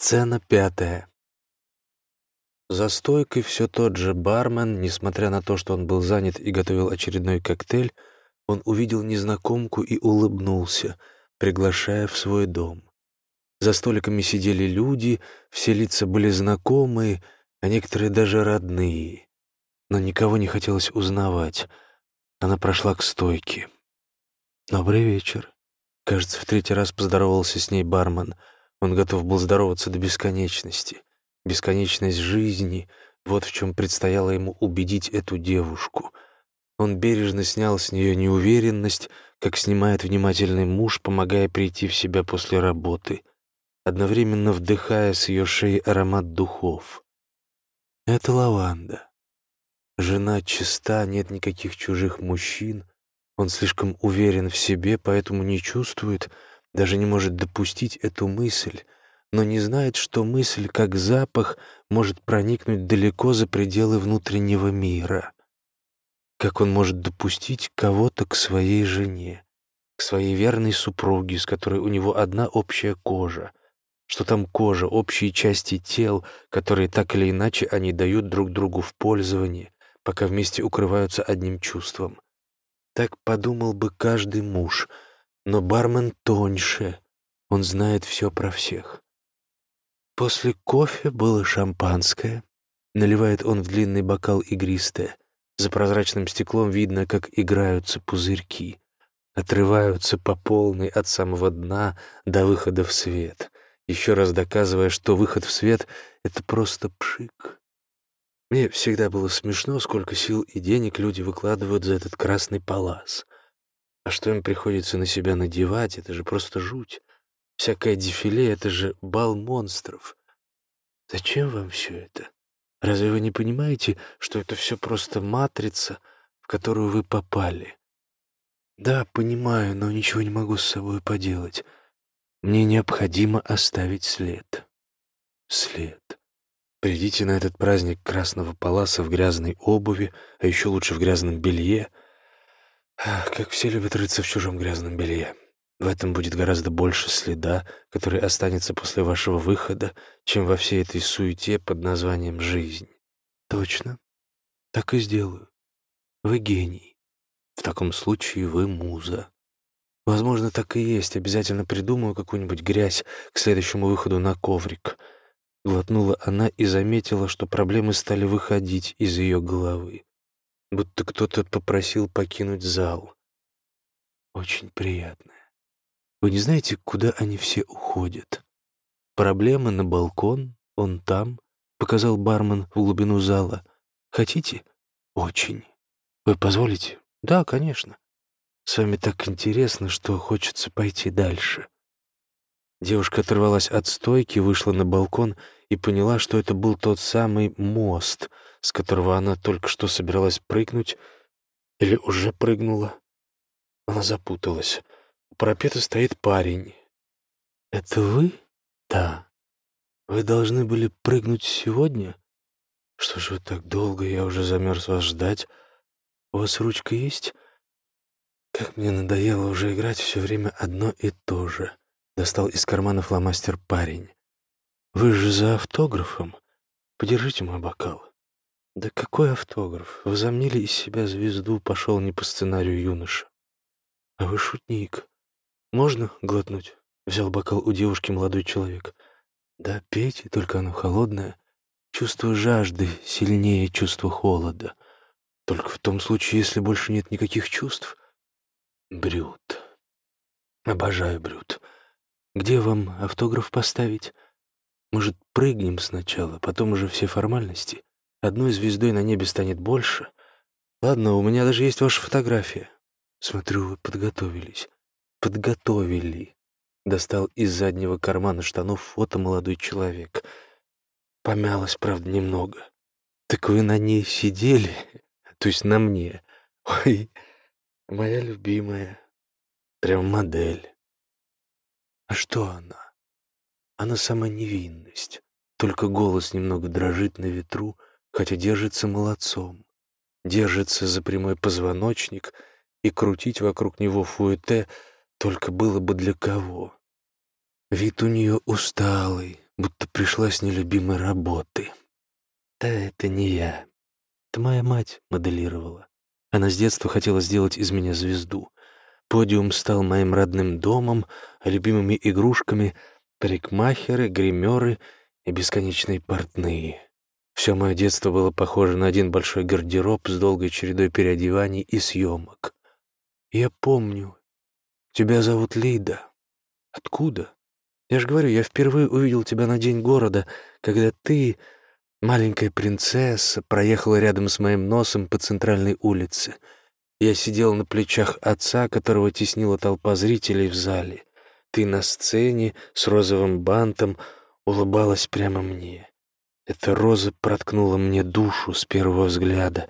Сцена пятая. За стойкой все тот же бармен, несмотря на то, что он был занят и готовил очередной коктейль, он увидел незнакомку и улыбнулся, приглашая в свой дом. За столиками сидели люди, все лица были знакомые, а некоторые даже родные. Но никого не хотелось узнавать. Она прошла к стойке. «Добрый вечер». Кажется, в третий раз поздоровался с ней бармен — он готов был здороваться до бесконечности. Бесконечность жизни — вот в чем предстояло ему убедить эту девушку. Он бережно снял с нее неуверенность, как снимает внимательный муж, помогая прийти в себя после работы, одновременно вдыхая с ее шеи аромат духов. Это лаванда. Жена чиста, нет никаких чужих мужчин. Он слишком уверен в себе, поэтому не чувствует, даже не может допустить эту мысль, но не знает, что мысль, как запах, может проникнуть далеко за пределы внутреннего мира. Как он может допустить кого-то к своей жене, к своей верной супруге, с которой у него одна общая кожа, что там кожа, общие части тел, которые так или иначе они дают друг другу в пользование, пока вместе укрываются одним чувством. Так подумал бы каждый муж — но бармен тоньше, он знает все про всех. После кофе было шампанское. Наливает он в длинный бокал игристое. За прозрачным стеклом видно, как играются пузырьки. Отрываются по полной от самого дна до выхода в свет, еще раз доказывая, что выход в свет — это просто пшик. Мне всегда было смешно, сколько сил и денег люди выкладывают за этот красный палас — а что им приходится на себя надевать, это же просто жуть. Всякое дефиле — это же бал монстров. Зачем вам все это? Разве вы не понимаете, что это все просто матрица, в которую вы попали? Да, понимаю, но ничего не могу с собой поделать. Мне необходимо оставить след. След. Придите на этот праздник красного паласа в грязной обуви, а еще лучше в грязном белье — как все любят рыться в чужом грязном белье. В этом будет гораздо больше следа, который останется после вашего выхода, чем во всей этой суете под названием «жизнь». Точно. Так и сделаю. Вы гений. В таком случае вы муза. Возможно, так и есть. Обязательно придумаю какую-нибудь грязь к следующему выходу на коврик. Глотнула она и заметила, что проблемы стали выходить из ее головы будто кто-то попросил покинуть зал. Очень приятно. Вы не знаете, куда они все уходят? Проблемы на балкон, он там, показал бармен в глубину зала. Хотите? Очень. Вы позволите? Да, конечно. С вами так интересно, что хочется пойти дальше. Девушка оторвалась от стойки, вышла на балкон и поняла, что это был тот самый мост, с которого она только что собиралась прыгнуть или уже прыгнула. Она запуталась. У парапета стоит парень. «Это вы?» «Да. Вы должны были прыгнуть сегодня?» «Что ж вы так долго? Я уже замерз вас ждать. У вас ручка есть?» «Как мне надоело уже играть все время одно и то же», — достал из кармана фломастер парень. «Вы же за автографом. Подержите мой бокал». «Да какой автограф? Возомнили из себя звезду, пошел не по сценарию юноша». «А вы шутник. Можно глотнуть?» — взял бокал у девушки молодой человек. «Да пейте, только оно холодное. Чувство жажды сильнее чувства холода. Только в том случае, если больше нет никаких чувств. Брют. Обожаю брют. Где вам автограф поставить? Может, прыгнем сначала, потом уже все формальности?» Одной звездой на небе станет больше. Ладно, у меня даже есть ваша фотография. Смотрю, вы подготовились. Подготовили. Достал из заднего кармана штанов фото молодой человек. Помялась, правда, немного. Так вы на ней сидели? То есть на мне. Ой, моя любимая. Прям модель. А что она? Она сама невинность. Только голос немного дрожит на ветру, хотя держится молодцом, держится за прямой позвоночник, и крутить вокруг него фуэте только было бы для кого. Вид у нее усталый, будто пришла с нелюбимой работы. Да это не я. Это моя мать моделировала. Она с детства хотела сделать из меня звезду. Подиум стал моим родным домом, а любимыми игрушками — парикмахеры, гримеры и бесконечные портные. Все мое детство было похоже на один большой гардероб с долгой чередой переодеваний и съемок. Я помню. Тебя зовут Лида. Откуда? Я же говорю, я впервые увидел тебя на День города, когда ты, маленькая принцесса, проехала рядом с моим носом по центральной улице — я сидел на плечах отца, которого теснила толпа зрителей в зале. Ты на сцене с розовым бантом улыбалась прямо мне. Эта роза проткнула мне душу с первого взгляда,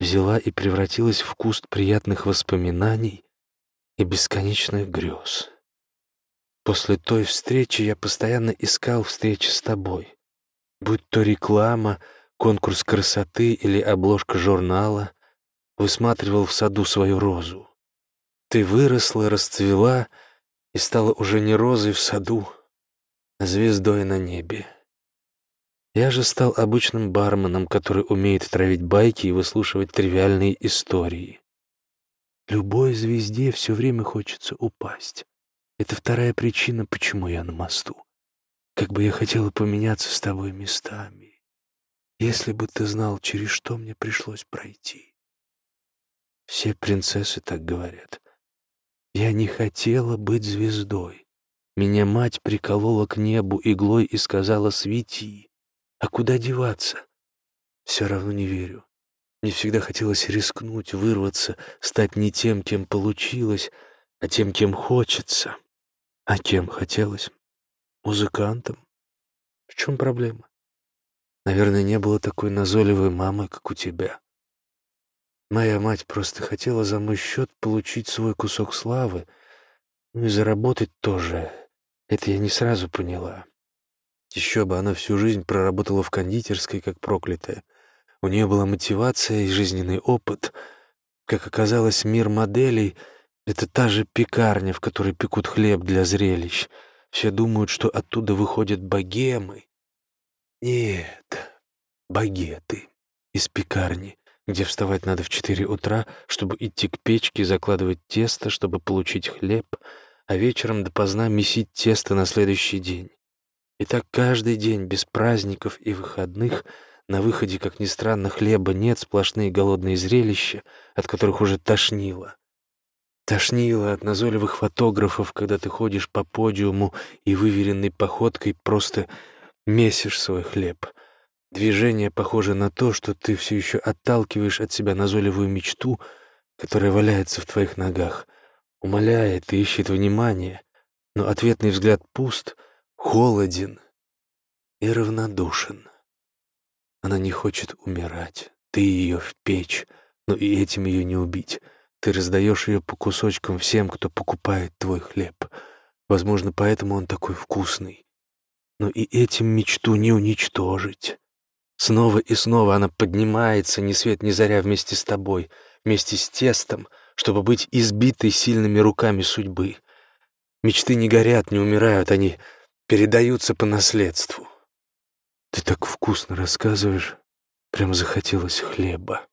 взяла и превратилась в куст приятных воспоминаний и бесконечных грез. После той встречи я постоянно искал встречи с тобой. Будь то реклама, конкурс красоты или обложка журнала — высматривал в саду свою розу. Ты выросла, расцвела и стала уже не розой в саду, а звездой на небе. Я же стал обычным барменом, который умеет травить байки и выслушивать тривиальные истории. Любой звезде все время хочется упасть. Это вторая причина, почему я на мосту. Как бы я хотела поменяться с тобой местами. Если бы ты знал, через что мне пришлось пройти. Все принцессы так говорят. Я не хотела быть звездой. Меня мать приколола к небу иглой и сказала «свети». А куда деваться? Все равно не верю. Мне всегда хотелось рискнуть, вырваться, стать не тем, кем получилось, а тем, кем хочется. А кем хотелось? Музыкантом. В чем проблема? Наверное, не было такой назойливой мамы, как у тебя. Моя мать просто хотела за мой счет получить свой кусок славы, ну и заработать тоже. Это я не сразу поняла. Еще бы, она всю жизнь проработала в кондитерской, как проклятая. У нее была мотивация и жизненный опыт. Как оказалось, мир моделей — это та же пекарня, в которой пекут хлеб для зрелищ. Все думают, что оттуда выходят богемы. Нет, багеты из пекарни где вставать надо в четыре утра, чтобы идти к печке, закладывать тесто, чтобы получить хлеб, а вечером допоздна месить тесто на следующий день. И так каждый день, без праздников и выходных, на выходе, как ни странно, хлеба нет, сплошные голодные зрелища, от которых уже тошнило. Тошнило от назойливых фотографов, когда ты ходишь по подиуму и выверенной походкой просто месишь свой хлеб — Движение похоже на то, что ты все еще отталкиваешь от себя назойливую мечту, которая валяется в твоих ногах, умоляет и ищет внимания, но ответный взгляд пуст, холоден и равнодушен. Она не хочет умирать, ты ее в печь, но и этим ее не убить. Ты раздаешь ее по кусочкам всем, кто покупает твой хлеб. Возможно, поэтому он такой вкусный. Но и этим мечту не уничтожить. Снова и снова она поднимается, ни свет ни заря вместе с тобой, вместе с тестом, чтобы быть избитой сильными руками судьбы. Мечты не горят, не умирают, они передаются по наследству. Ты так вкусно рассказываешь, прям захотелось хлеба.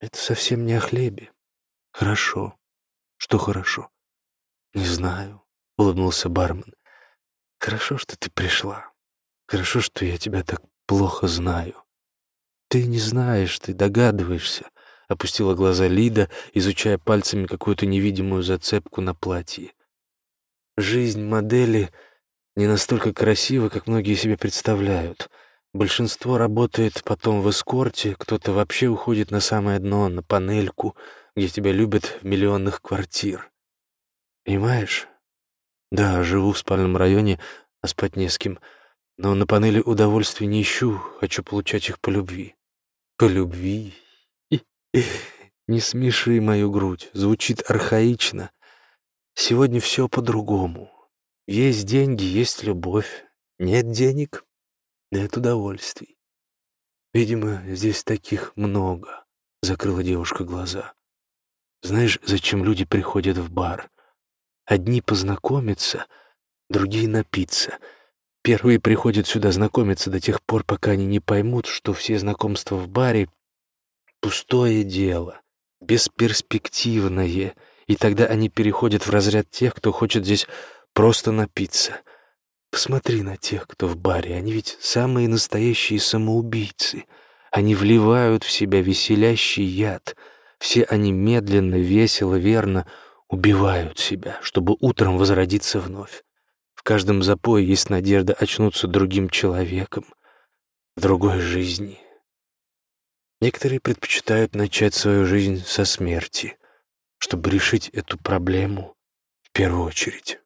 Это совсем не о хлебе. Хорошо. Что хорошо? Не знаю, улыбнулся бармен. Хорошо, что ты пришла. Хорошо, что я тебя так плохо знаю». «Ты не знаешь, ты догадываешься», — опустила глаза Лида, изучая пальцами какую-то невидимую зацепку на платье. «Жизнь модели не настолько красива, как многие себе представляют. Большинство работает потом в эскорте, кто-то вообще уходит на самое дно, на панельку, где тебя любят в миллионных квартир. Понимаешь? Да, живу в спальном районе, а спать не с кем — но на панели удовольствий не ищу, хочу получать их по любви. По любви? Не смеши мою грудь, звучит архаично. Сегодня все по-другому. Есть деньги, есть любовь. Нет денег — нет удовольствий. Видимо, здесь таких много, — закрыла девушка глаза. Знаешь, зачем люди приходят в бар? Одни познакомиться, другие напиться — Первые приходят сюда знакомиться до тех пор, пока они не поймут, что все знакомства в баре — пустое дело, бесперспективное, и тогда они переходят в разряд тех, кто хочет здесь просто напиться. Посмотри на тех, кто в баре, они ведь самые настоящие самоубийцы. Они вливают в себя веселящий яд. Все они медленно, весело, верно убивают себя, чтобы утром возродиться вновь. В каждом запое есть надежда очнуться другим человеком, в другой жизни. Некоторые предпочитают начать свою жизнь со смерти, чтобы решить эту проблему в первую очередь.